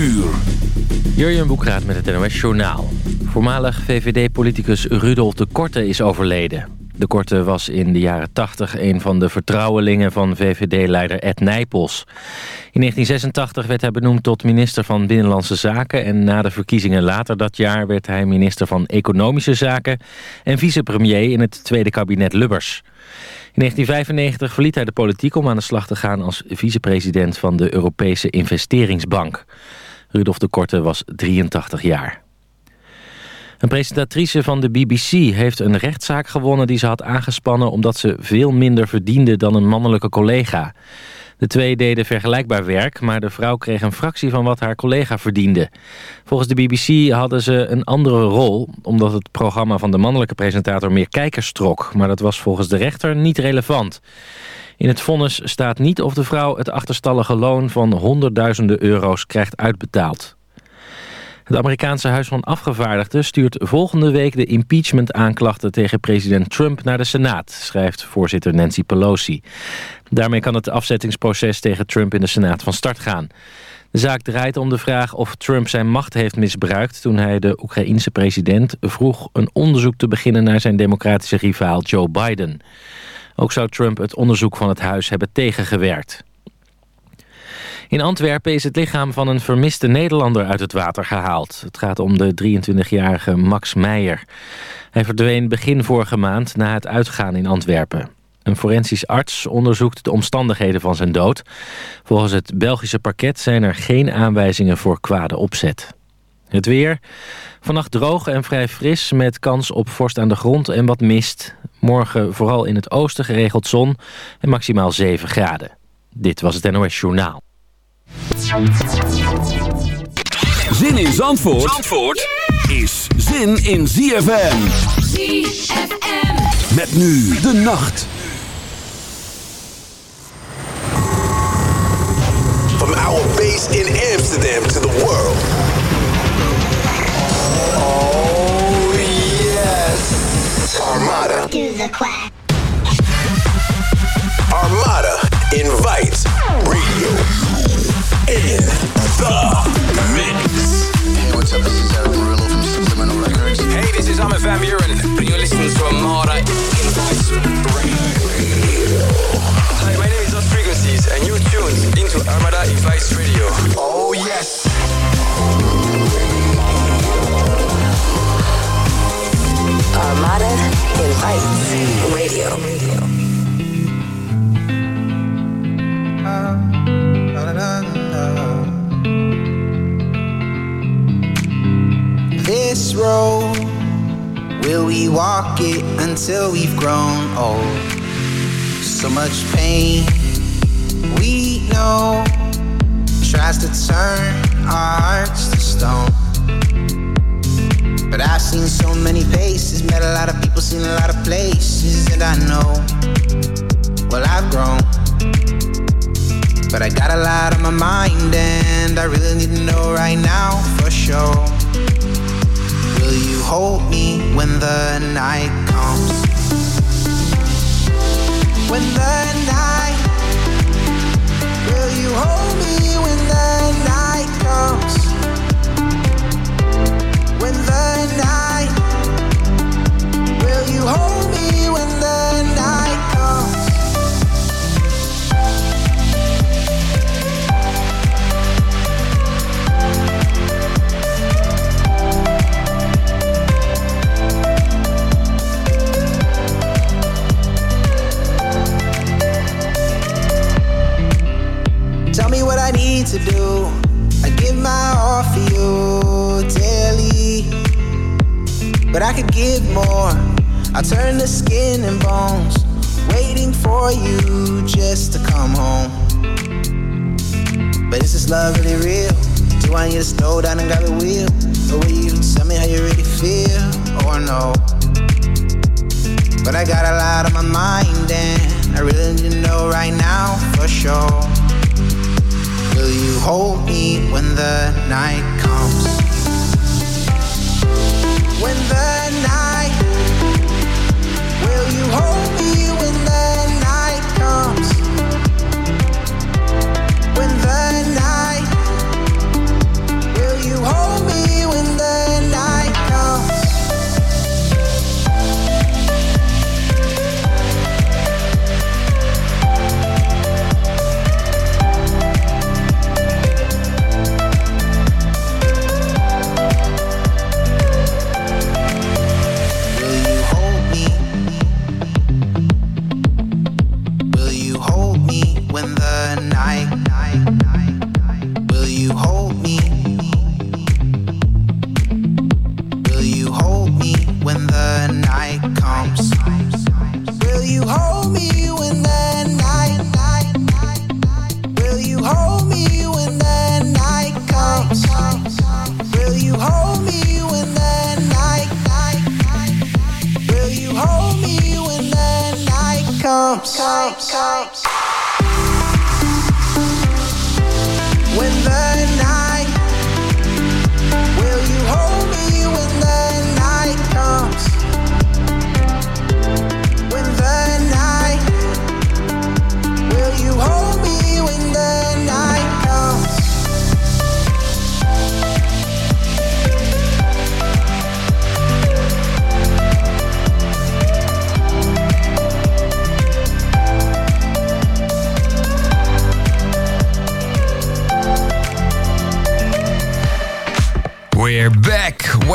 uur. Jurjen Boekraat met het NOS Journaal. Voormalig VVD-politicus Rudolf de Korte is overleden. De Korte was in de jaren 80 een van de vertrouwelingen van VVD-leider Ed Nijpels. In 1986 werd hij benoemd tot minister van Binnenlandse Zaken... en na de verkiezingen later dat jaar werd hij minister van Economische Zaken... en vicepremier in het tweede kabinet Lubbers. In 1995 verliet hij de politiek om aan de slag te gaan als vicepresident van de Europese Investeringsbank. Rudolf de Korte was 83 jaar. Een presentatrice van de BBC heeft een rechtszaak gewonnen die ze had aangespannen omdat ze veel minder verdiende dan een mannelijke collega. De twee deden vergelijkbaar werk, maar de vrouw kreeg een fractie van wat haar collega verdiende. Volgens de BBC hadden ze een andere rol, omdat het programma van de mannelijke presentator meer kijkers trok. Maar dat was volgens de rechter niet relevant. In het vonnis staat niet of de vrouw het achterstallige loon van honderdduizenden euro's krijgt uitbetaald. Het Amerikaanse Huis van Afgevaardigden stuurt volgende week de impeachment-aanklachten tegen president Trump naar de Senaat, schrijft voorzitter Nancy Pelosi. Daarmee kan het afzettingsproces tegen Trump in de Senaat van start gaan. De zaak draait om de vraag of Trump zijn macht heeft misbruikt... toen hij de Oekraïense president vroeg een onderzoek te beginnen... naar zijn democratische rivaal Joe Biden. Ook zou Trump het onderzoek van het huis hebben tegengewerkt. In Antwerpen is het lichaam van een vermiste Nederlander uit het water gehaald. Het gaat om de 23-jarige Max Meijer. Hij verdween begin vorige maand na het uitgaan in Antwerpen. Een forensisch arts onderzoekt de omstandigheden van zijn dood. Volgens het Belgische parket zijn er geen aanwijzingen voor kwade opzet. Het weer. Vannacht droog en vrij fris met kans op vorst aan de grond en wat mist. Morgen vooral in het oosten geregeld zon en maximaal 7 graden. Dit was het NOS Journaal. Zin in Zandvoort, Zandvoort is zin in ZFM. ZFM. Met nu de nacht. From our base in Amsterdam to the world. Yes. Armada. Do the quack. Armada invites radio in the mix. Hey, what's up? This is uh, Erick Morillo from Subliminal Records. Hey, this is Armin van Buuren, and you're listening to Armada Invites Radio. Hi, my name is Lost Frequencies, and you're tuned into Armada Invites Radio. Oh yes. Armada Invites Radio. This road, will we walk it until we've grown old? So much pain, we know, tries to turn our hearts to stone. But I've seen so many faces, met a lot of people, seen a lot of places, and I know, well, I've grown. But I got a lot on my mind, and I really need to know right now for sure. Will you hold me when the night comes? When the night, will you hold me when the night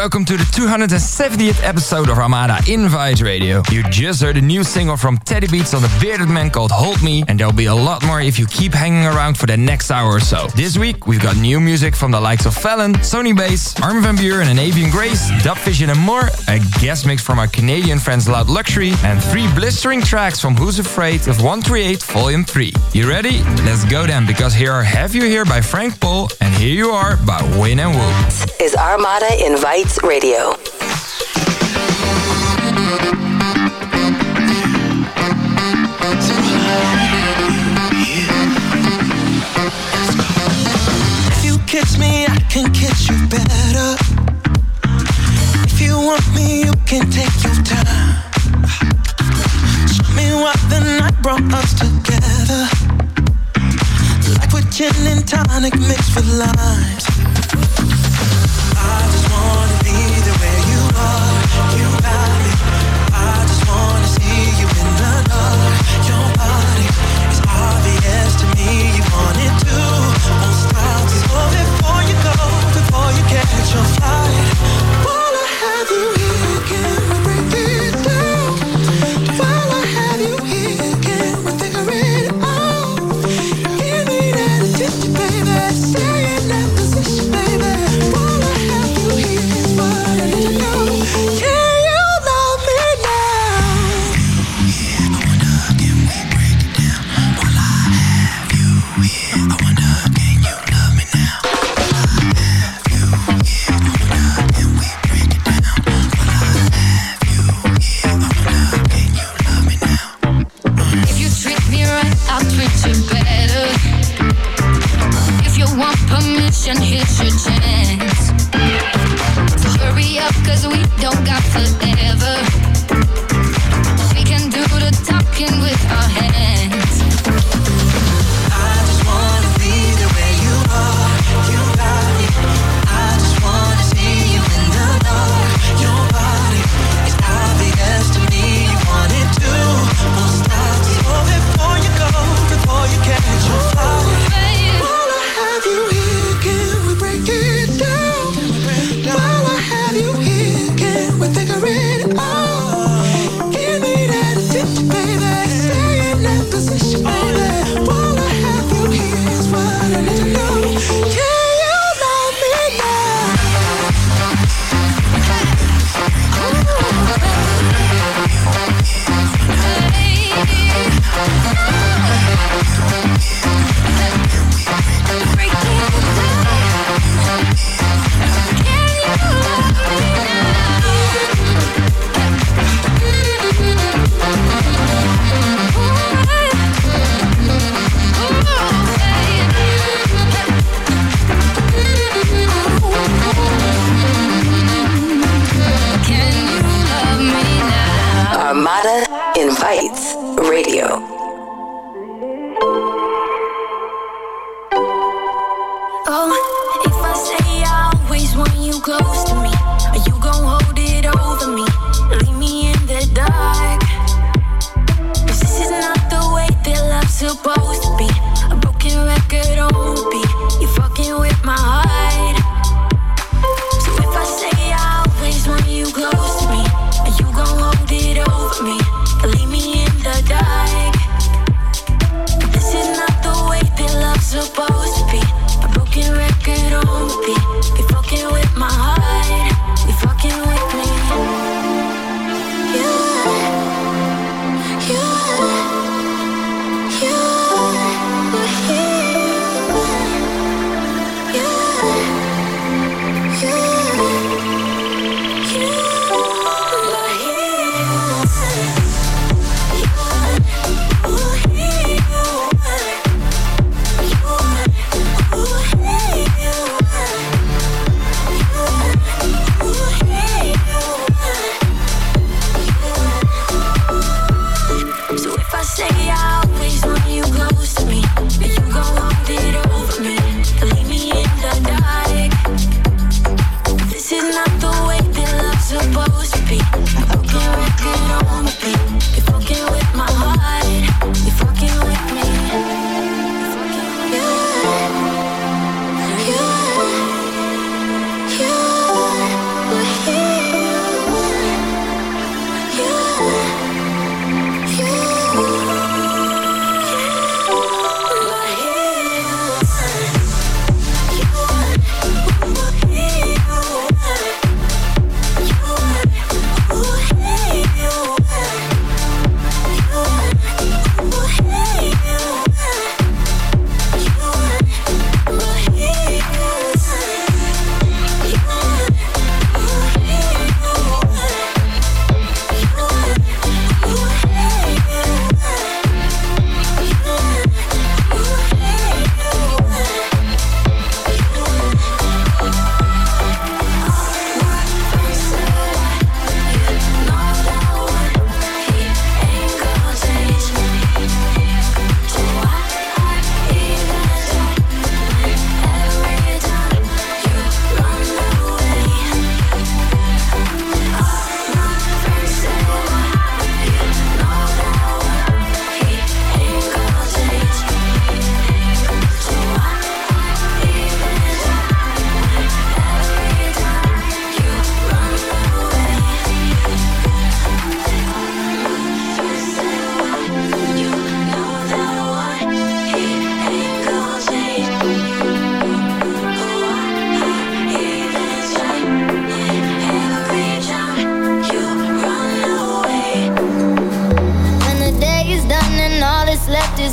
welcome to the 270th episode of Armada Invites Radio. You just heard a new single from Teddy Beats on the bearded man called Hold Me, and there'll be a lot more if you keep hanging around for the next hour or so. This week, we've got new music from the likes of Fallon, Sony Bass, Armin van Buuren and Avian Grays, Dubvision and more, a guest mix from our Canadian friends Loud Luxury, and three blistering tracks from Who's Afraid of 138 Volume 3. You ready? Let's go then, because here are Have You Here by Frank Paul, and here you are by Win and Woo. This is Armada Invites Radio. If you kiss me, I can kiss you better. If you want me, you can take your time. Show me what the night brought us together. Like with gin and tonic mixed with lime. I just want.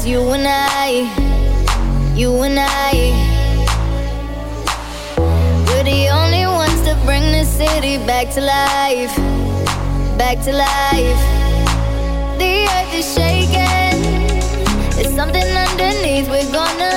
Cause you and I, you and I, we're the only ones to bring this city back to life, back to life. The earth is shaking, there's something underneath, we're gonna.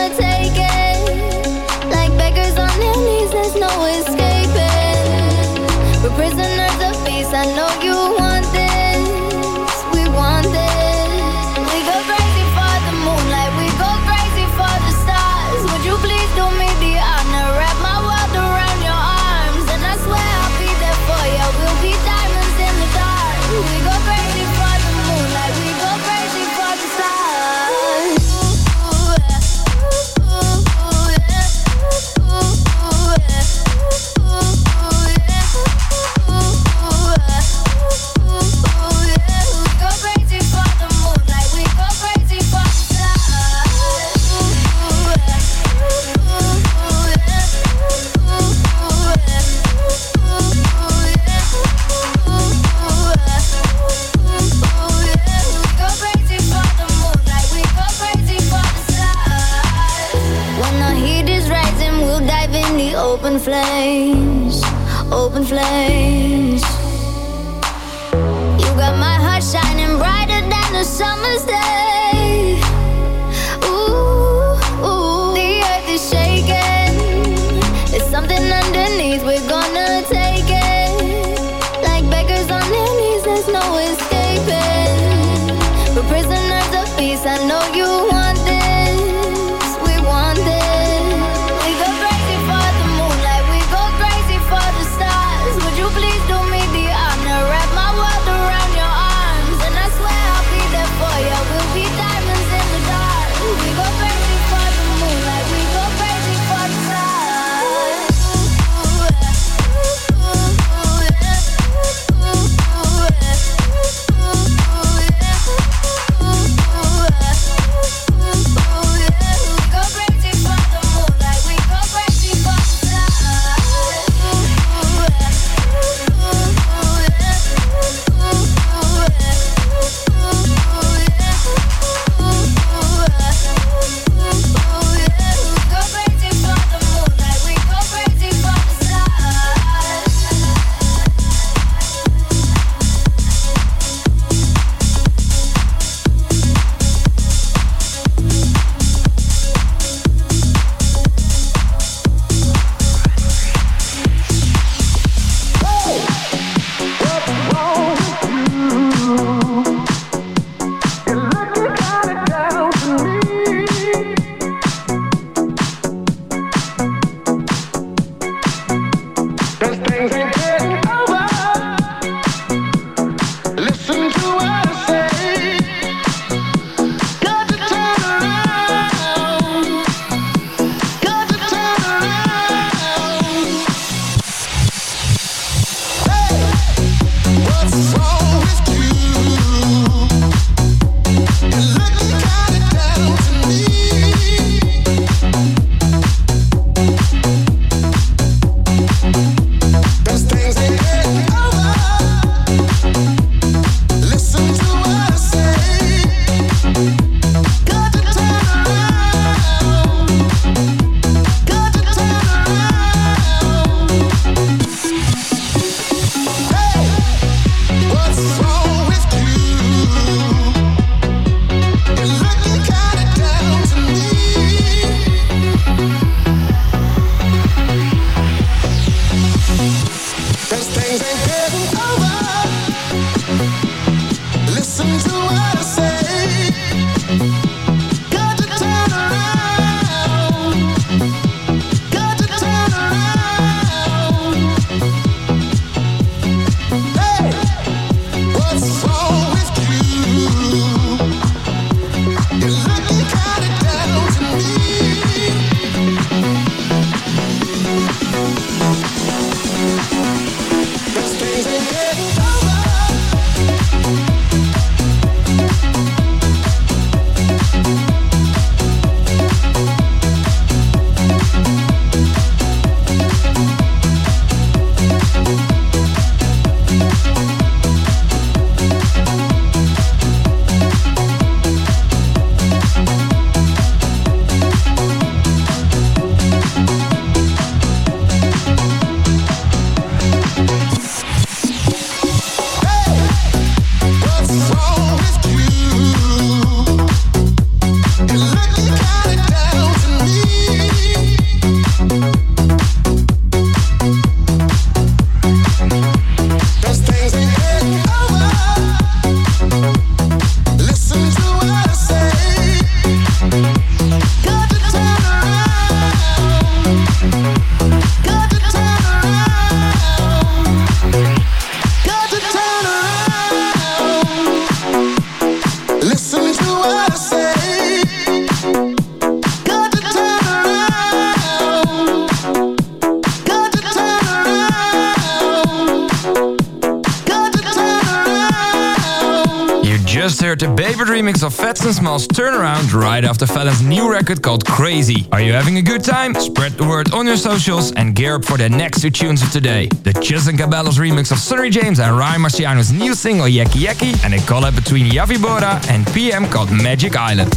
Remix of Phats and Small's Turnaround right after Fallon's new record called Crazy. Are you having a good time? Spread the word on your socials and gear up for the next two tunes of today. The Justin Cabello's remix of Sunnery James and Ryan Marciano's new single Yaki Yaki and a collab between Yavi Bora and PM called Magic Island.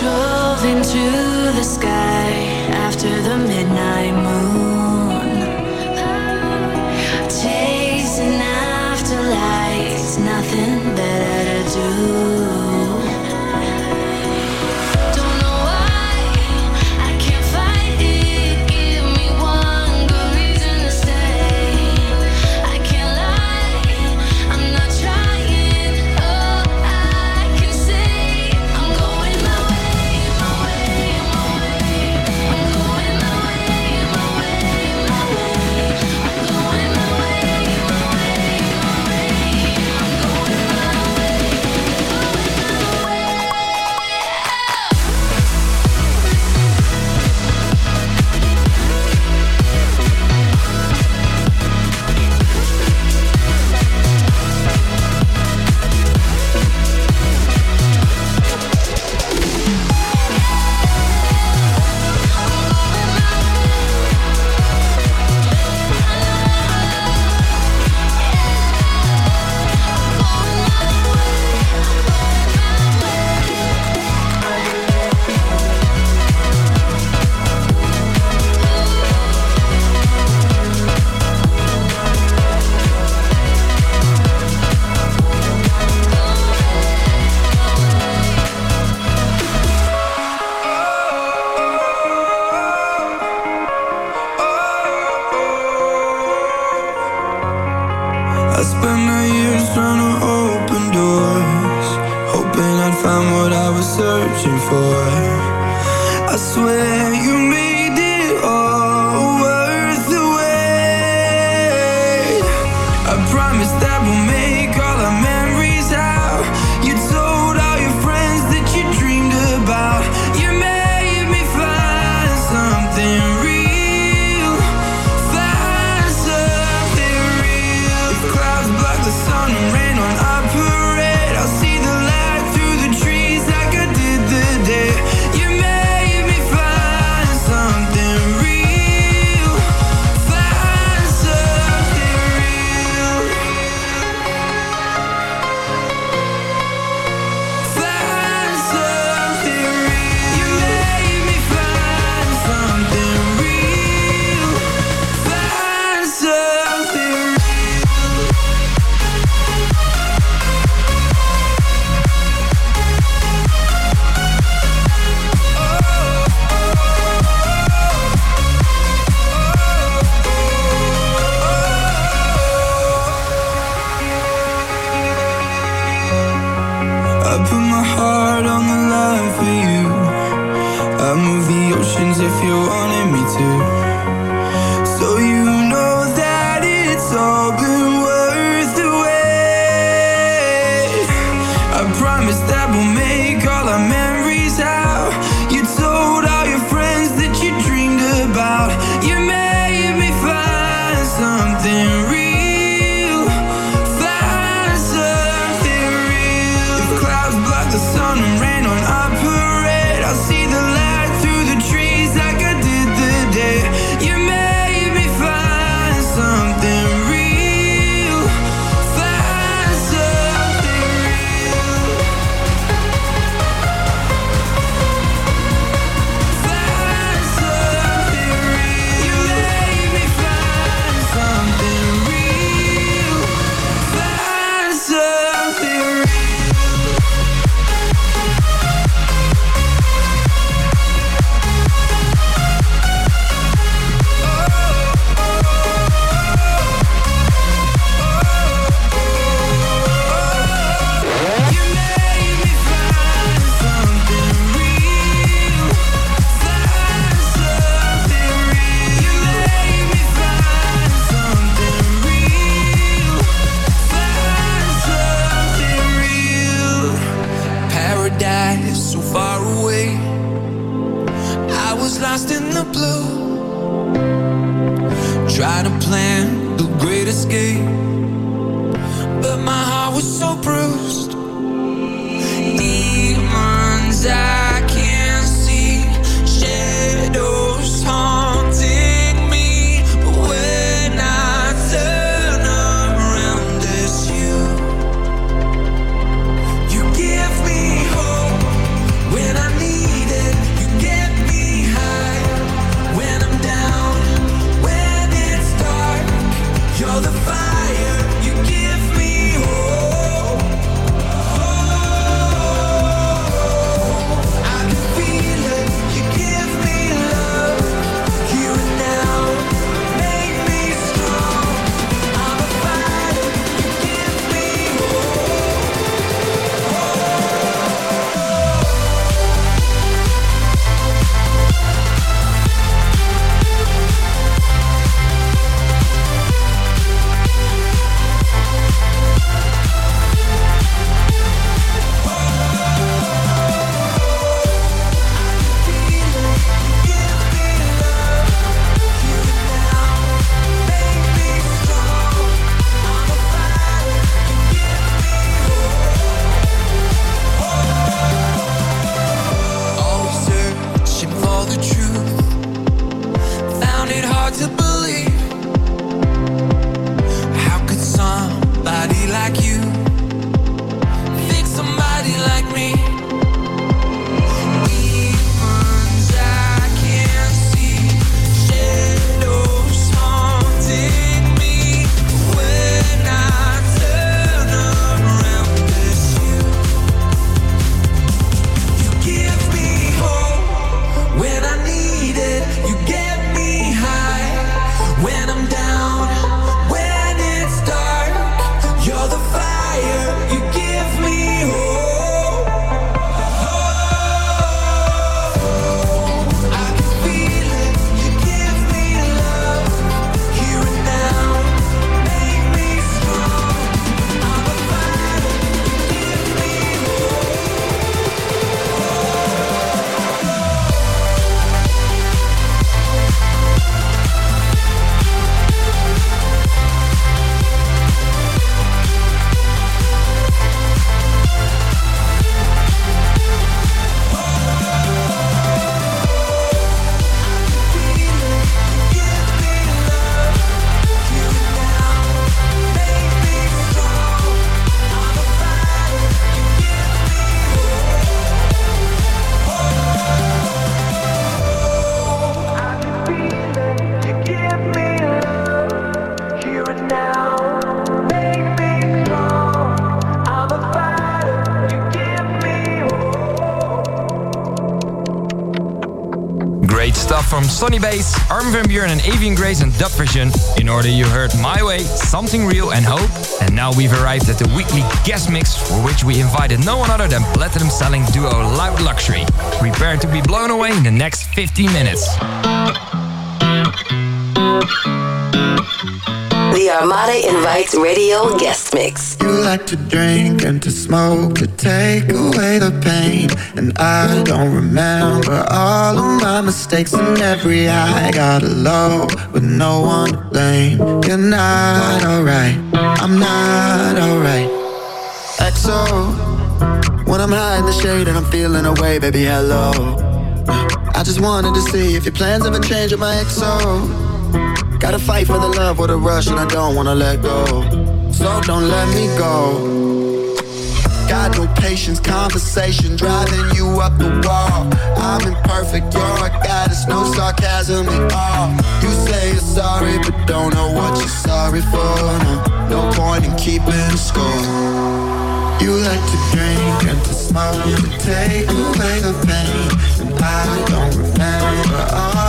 drove into the sky after the midnight moon. Chasing after lights, nothing better to do. From Sonny Bass, Armin van Buuren and Avian Grays and Dub Vision. In order you heard My Way, Something Real and Hope. And now we've arrived at the weekly guest mix for which we invited no one other than platinum selling duo Loud Luxury. Prepare to be blown away in the next 15 minutes. The Armada Invites Radio Guest Mix. You like to drink and to smoke to take away the pain. And I don't remember all of my mistakes and every I got low with no one to blame. You're not alright, I'm not alright. XO, when I'm high in the shade and I'm feeling away, baby, hello. I just wanted to see if your plans ever change with my XO. Gotta fight for the love with a rush and I don't wanna let go. So don't let me go. Got no patience, conversation driving you up the wall. I'm imperfect, you're a goddess, no sarcasm at all. You say you're sorry, but don't know what you're sorry for. No, no point in keeping score. You like to drink and to smoke to take away the pain. And I don't remember all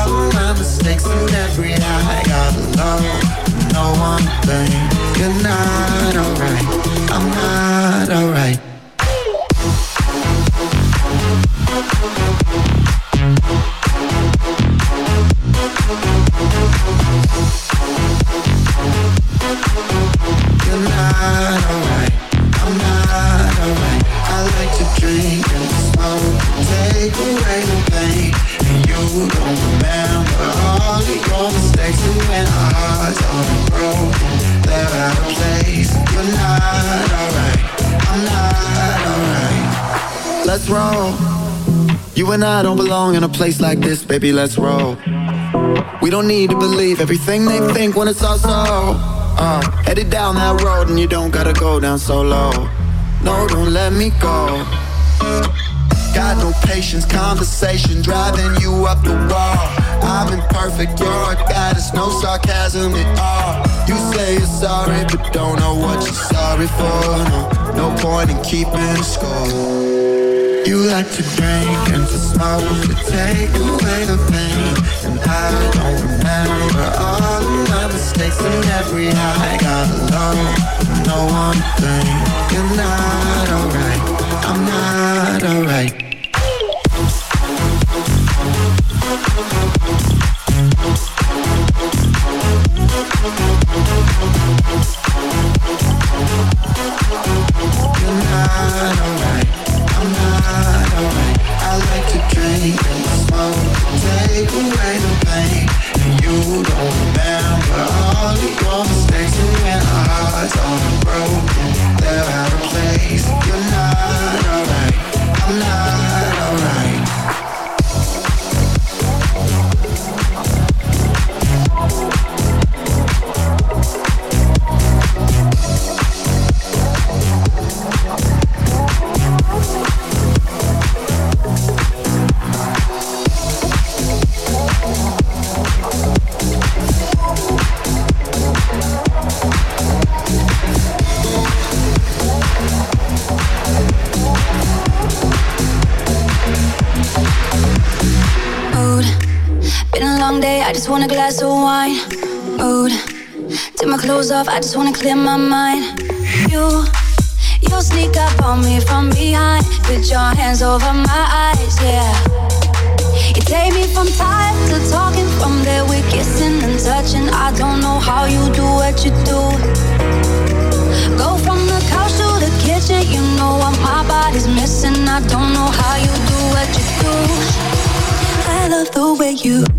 mistakes and every high I got alone. No one blame. You're not alright. I'm not alright. You're not alright. I'm not alright. I like to drink and smoke take away the pain. And you don't let's roll. You and I don't belong in a place like this, baby, let's roll. We don't need to believe everything they think when it's all so. Uh, headed down that road and you don't gotta go down so low. No, don't let me go. Got no patience, conversation driving you up the wall. I'm imperfect, you're a goddess, no sarcasm at all. You say you're sorry, but don't know what you're sorry for. No, no point in keeping score. You like to drink and to smoke to take away the pain. And I don't remember all of my mistakes and every high. Got alone No one thing, you're not alright I'm not alright. You're not alright I like to drink and smoke, take away the pain. And you don't remember all when our hearts are broken, they're out of place. You're not alright. I'm not alright. Want a glass of wine. Mood. Take my clothes off, I just wanna clear my mind. You, you sneak up on me from behind. Put your hands over my eyes, yeah. You take me from tired to talking, from there we're kissing and touching. I don't know how you do what you do. Go from the couch to the kitchen, you know what my body's missing. I don't know how you do what you do. I love the way you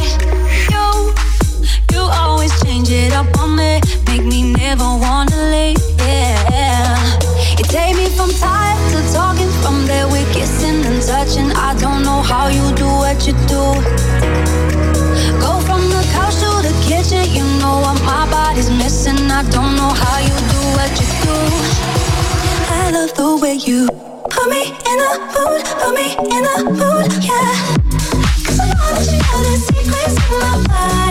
I don't know how you do what you do. I love the way you put me in the mood, put me in the mood, yeah. Cause I know that you know the secrets of my body.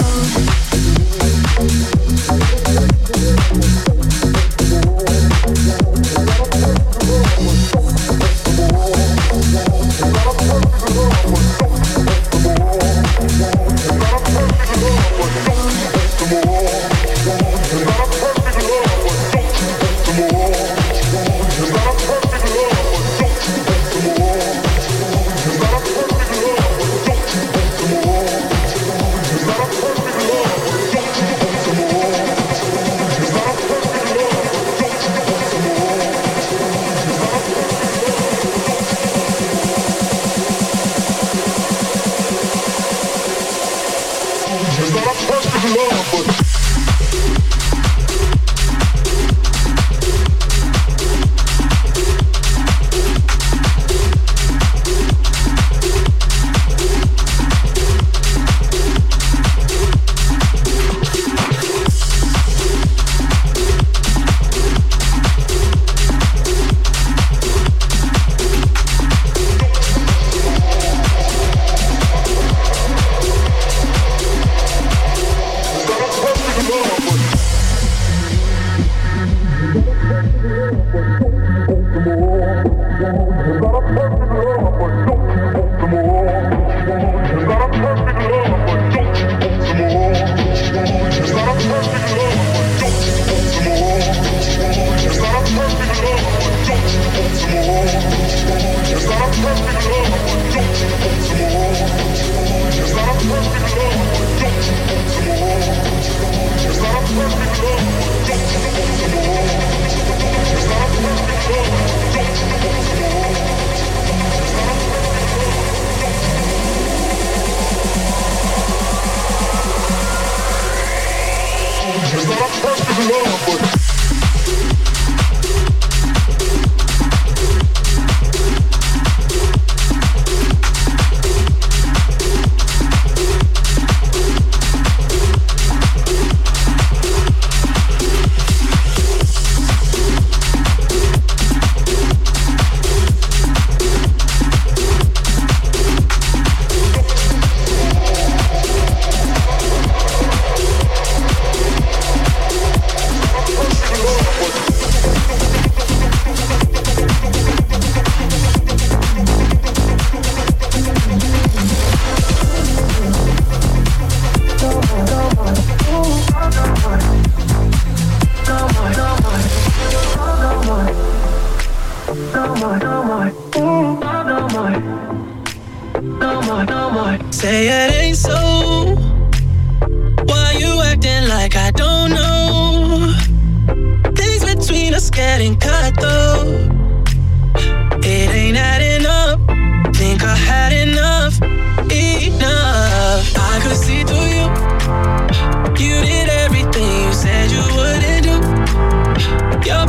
no more, no more, Ooh, no, more, no more. Say it ain't so. Why you acting like I don't know? Things between us getting cut though. It ain't. Think I had enough, enough. I could see through you. You did everything you said you wouldn't do. Your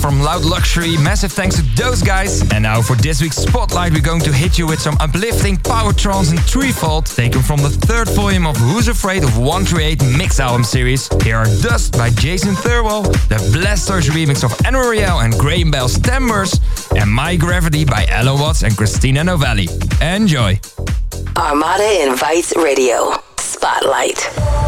from Loud Luxury. Massive thanks to those guys. And now for this week's spotlight, we're going to hit you with some uplifting power trance and threefold taken from the third volume of Who's Afraid of 138 mix album series. Here are Dust by Jason Thurwell, the Blasters remix of Enoriel and Graham Bell's Timbers, and My Gravity by Ella Watts and Christina Novelli. Enjoy. Armada Invites Radio Spotlight.